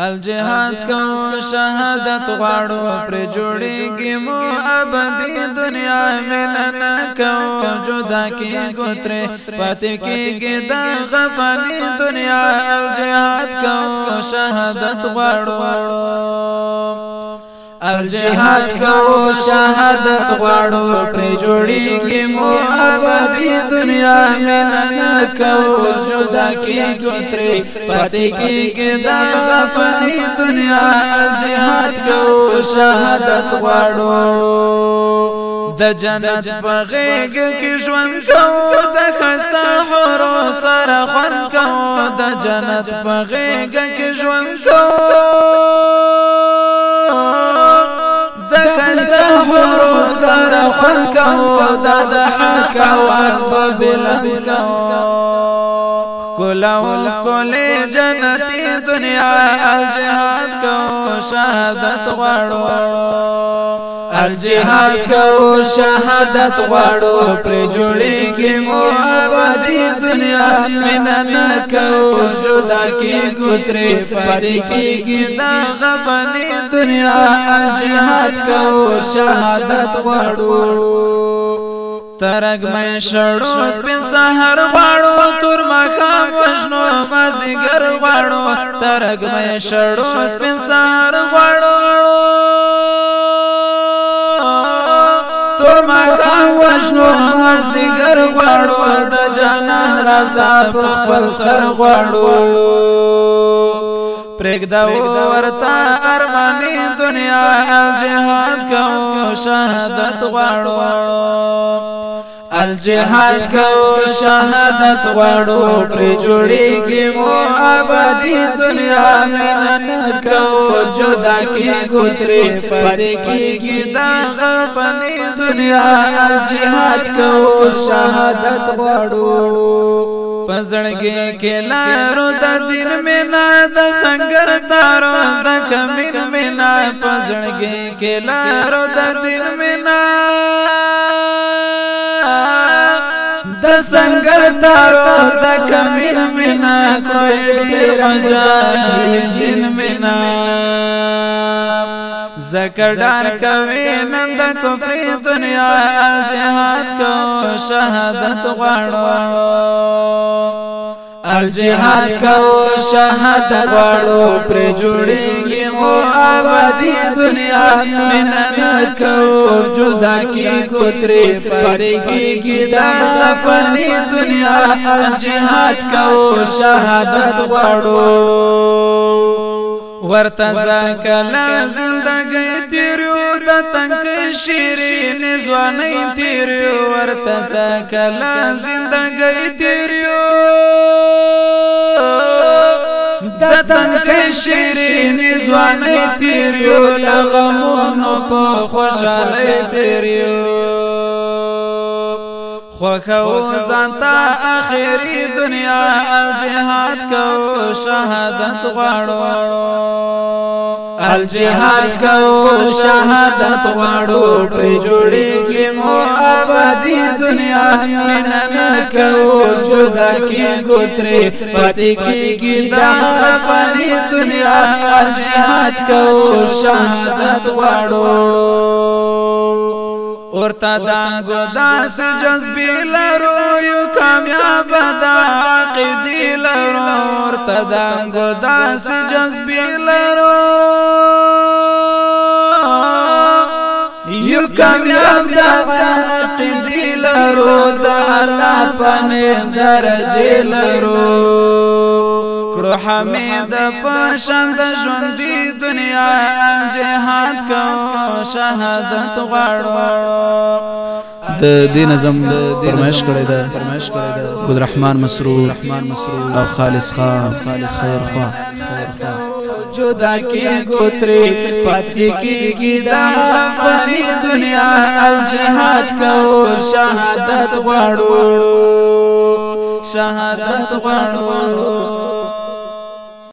الجهاد کو شهادت غواړو پر جوړیږي مو ابدي دنیا ملن کو جدا کی ګوتره پاتې کیږي د غفلي دنیا الجهاد کو شهادت غواړو الجهاد کو شهادت غواړو پر جوړیږي مو ابدي دنیا منن کو جدا کی ګتري پته کی ګدا فني دنیا الجهاد کو شهادت غواړو د جنت بغیګ کې ژوند کو د خستا حورو سره خوند کو د جنت بغیګ کې ژوند کو کو دا د حق आवाज بلند کو کولاو کولې جنتی دنیا الجهاد کو شهادت غواړو الجهاد کو شهادت غواړو پر جوړېږي مو آبادی دنیا مننه کو جدا کی ګترې پدې کېږي دا غفنې دنیا جهاد کو شهادت غواړو ترګ مې شړو سپین سحر غواړو تر مخام وشنو مازدیګر غواړو ترګ مې شړو سپین سحر غواړو تر مخام وشنو مازدیګر غواړو د جانا راځه خپل سر غواړو پرېږده ورته ارماني دنیا الجهاد کوو شهادت غواړو الجهاد کو شهادت غواړو پر جوړيږي مو آبادی دنیا مینن کو جدا کی ګوتري پر کیږي دا غف دنیا الجهاد کو شهادت غواړو پزړګي کې لارو د دین مینا د سنگر تارو د کمین مینا پزړګي کې لارو د دین مینا د سنگر تارو د کمین مینا کوئی ډیر مجاهد زکر ډار کوي نن د کفر دنیا جهاد کو شهادت غواړو الجهاد کو شهادت غواړو پر جوړیږي مو آبادی دنیا من نه کو جدا کی کوتری پړېږي دا فنی دنیا الجهاد کو شهادت غواړو ورته زکلا زندګۍ تیرو د تنگ شیرین ځواني تیرو ورته زکلا زندګۍ تیرو د تنگ شیرین ځواني تیرو لغمونو په خوشاله تیرو خوخو زانتا اخیری دنیا الجهاد کو شهادت غواړو الجهاد کو شهادت غواړو پر جوړی کی مو ابدی دنیا منن کو جدا کی ګوتری پتی کی کی دا پری دنیا الجهاد کو شهادت غواړو ورته دا ګداس جذبې لرو یو کامیاب دا عقیدې لرو ورته دا ګداس جذبې لرو یو کامیاب دا عقیدې لرو د الله پنه درجه لرو کړو حمید پښند ژوندې دنیا جهاد کو شهادت غواړو د دین نظم پرمایش کړی دا پرمایش کړی دا عبد الرحمن مسرور رحمان مسرور او خالص خان خالص خیر خان خیر خان جدا کی گوتری پتی کی گیدا فنی دنیا الجهاد کو شهادت غواړو شهادت غواړو